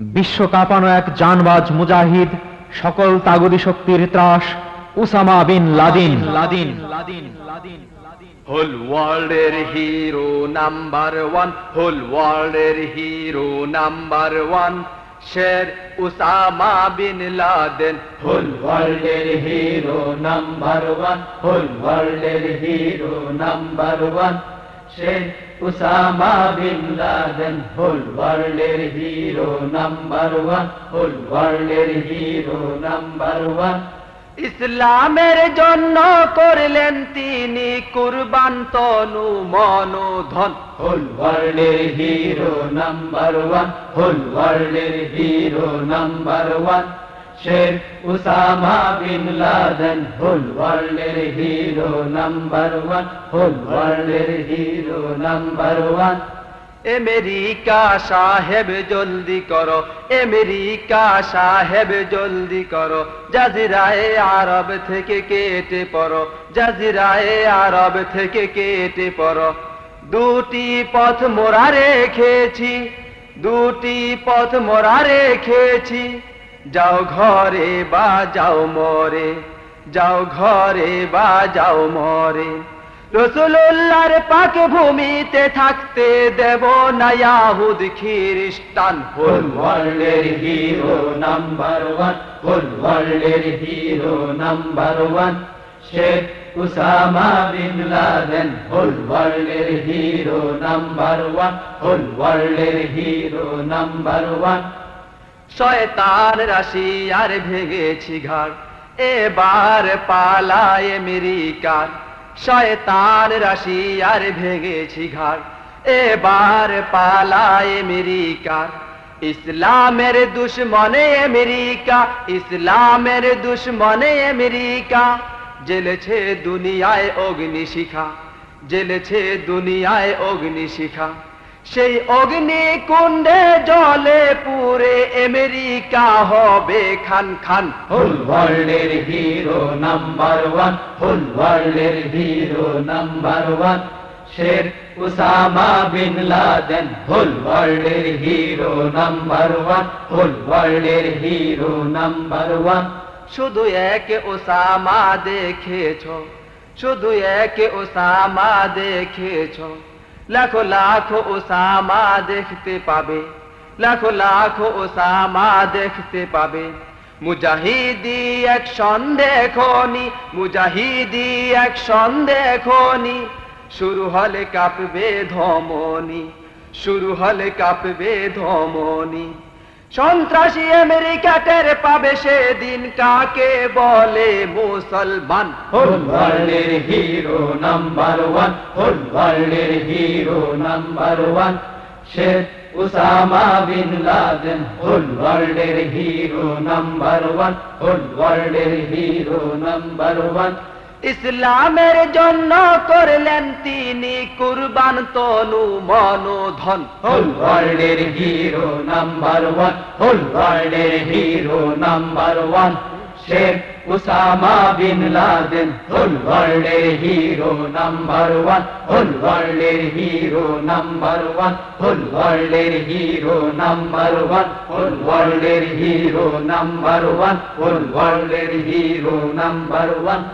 বিশ্ব কাঁপানো এক জানবাজ মুজাহিদ সকল তাগুদি শক্তির ত্রাস Osama bin Laden. Laden Laden Laden. Whole ওয়ার্ল্ডের হিরো নাম্বার ওয়ান হোল ওয়ার্ল্ডের হিরো নাম্বার ওয়ান শের উসামা বিন লাদেন। হোল ওয়ার্ল্ডের হিরো নাম্বার ওয়ান হোল ওয়ার্ল্ডের hero number one. Osama bin Laden, whole ওয়ার্ল্ডের হিরো নাম্বার ওয়ান, হোল ওয়ার্ল্ডের hero number one. ইসলামের জন্য করলেন তিনি কুরবান তনু মনো ধন হোল ওয়ার্ল্ডের হিরো নাম্বার ওয়ান, হোল ওয়ার্ল্ডের হিরো নাম্বার ওয়ান। শের উসামা বিন লাদেন, হোল ওয়ার্ল্ডের হিরো নাম্বার ওয়ান, হোল ওয়ার্ল্ডের হিরো নাম্বার ওয়ান। আমেরিকা সাহেব, জলদি করো, আমেরিকা সাহেব, জলদি করো, জাজিরায়ে আরব থেকে কেটে পড়ো, জাজিরায়ে আরব থেকে কেটে পড়ো। দুটি পথ মোরা রেখেছি, দুটি পথ মোরা রেখেছি। যাও ঘরে বা যাও মরে, যাও ঘরে বা যাও মরে। রসুল্লাহর পাক ভূমিতে থাকতে দেব না ইয়াহুদ খ্রিস্টান। হোল ওয়ার্ল্ডের হিরো নাম্বার ওয়ান হোল ওয়ার্ল্ডের হিরো নাম্বার ওয়ান। শেখ উসামা বিন লাদেন হোল ওয়ার্ল্ডের হিরো নাম্বার ওয়ান হোল ওয়ার্ল্ডের হিরো নাম্বার ওয়ান। শয়তান রাশি আর ভেঙেছি ঘাড়। এবার পালায় আমেরিকার। শয়তান রাশি আর ভেঙেছি ঘাড়। এবার পালায় আমেরিকার। ইসলামের দুশ্মনে আমেরিকা, ইসলামের দুশ্মনে আমেরিকা। জেলেছে দুনিয়ায় অগ্নি শিখা জেলেছে দুনিয়ায় অগ্নি শিখা সেই অগ্নি কুণ্ডে জলে পুরে আমেরিকা হবে খান খান। হোল ওয়ার্ল্ডের হিরো নাম্বার ওয়ান হোল ওয়ার্ল্ডের হিরো নাম্বার ওয়ান। শের উসামা বিন লাদেন হোল ওয়ার্ল্ডের হিরো নাম্বার ওয়ান হোল ওয়ার্ল্ডের হিরো নাম্বার ওয়ান। শুধু এক ওসামা দেখেছ শুধু এক ওসামা দেখেছ। লাখো লাখো ওসামা দেখতে পাবে, লাখো লাখো ওসামা দেখতে পাবে। মুজাহিদি এক সন্দেখনি মুজাহিদি এক সন্দেখনি শুরু হলে কাঁপবে ধমনি, শুরু হলে কাঁপবে ধমনি। সন্ত্রাসী আমেরিকা টের পাবে সেদিন কাকে বলে মুসলমান? হোল ওয়ার্ল্ডের হিরো নাম্বার ওয়ান হোল ওয়ার্ল্ডের হিরো নাম্বার ওয়ান শেখ উসামা বিন লাদেন হোল ওয়ার্ল্ডের হিরো নাম্বার ওয়ান হোল ওয়ার্ল্ডের হিরো নাম্বার ওয়ান ইসলামের জন্য করলেন তিনি কুরবান তনু মনো ধন হোল ওয়ার্ল্ডের হিরো নাম্বার ওয়ান। হোল ওয়ার্ল্ডের হিরো নাম্বার ওয়ান। শেখ উসামা বিন লাদেন। হোল ওয়ার্ল্ডের হিরো নাম্বার ওয়ান। হোল ওয়ার্ল্ডের হিরো নাম্বার ওয়ান। হোল ওয়ার্ল্ডের হিরো নাম্বার ওয়ান। হোল ওয়ার্ল্ডের হিরো নাম্বার ওয়ান। হোল ওয়ার্ল্ডের হিরো নাম্বার ওয়ান।